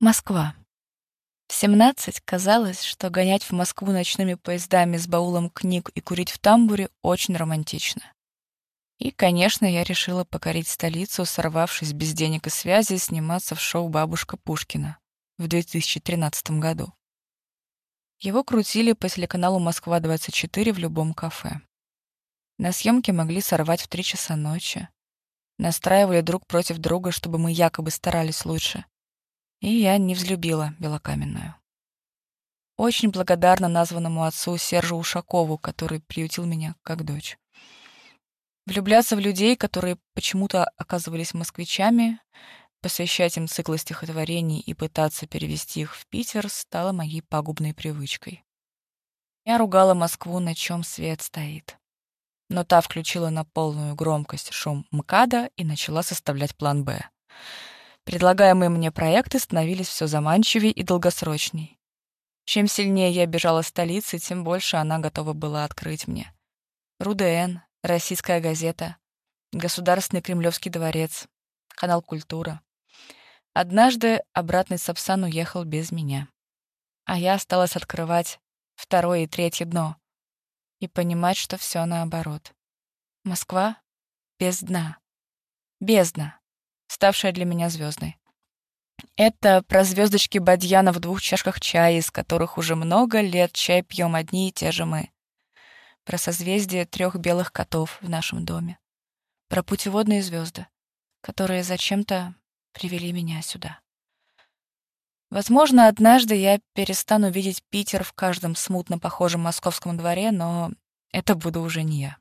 Москва. В 17 казалось, что гонять в Москву ночными поездами с баулом книг и курить в тамбуре очень романтично. И, конечно, я решила покорить столицу, сорвавшись без денег и связи, сниматься в шоу «Бабушка Пушкина» в 2013 году. Его крутили по телеканалу «Москва-24» в любом кафе. На съемки могли сорвать в три часа ночи. Настраивали друг против друга, чтобы мы якобы старались лучше. И я не взлюбила Белокаменную. Очень благодарна названному отцу Сержу Ушакову, который приютил меня как дочь. Влюбляться в людей, которые почему-то оказывались москвичами, посвящать им циклы стихотворений и пытаться перевести их в Питер стало моей пагубной привычкой. Я ругала Москву, на чем свет стоит. Но та включила на полную громкость шум МКАДа и начала составлять план «Б». Предлагаемые мне проекты становились все заманчивее и долгосрочней. Чем сильнее я бежала столицы, тем больше она готова была открыть мне. РУДН, Российская газета, Государственный Кремлевский дворец, канал «Культура». Однажды обратный Сапсан уехал без меня. А я осталась открывать второе и третье дно и понимать, что все наоборот. Москва без дна. Бездна ставшая для меня звездной. Это про звездочки Бадьяна в двух чашках чая, из которых уже много лет чай пьем одни и те же мы. Про созвездие трех белых котов в нашем доме. Про путеводные звезды, которые зачем-то привели меня сюда. Возможно, однажды я перестану видеть Питер в каждом смутно похожем московском дворе, но это буду уже не я.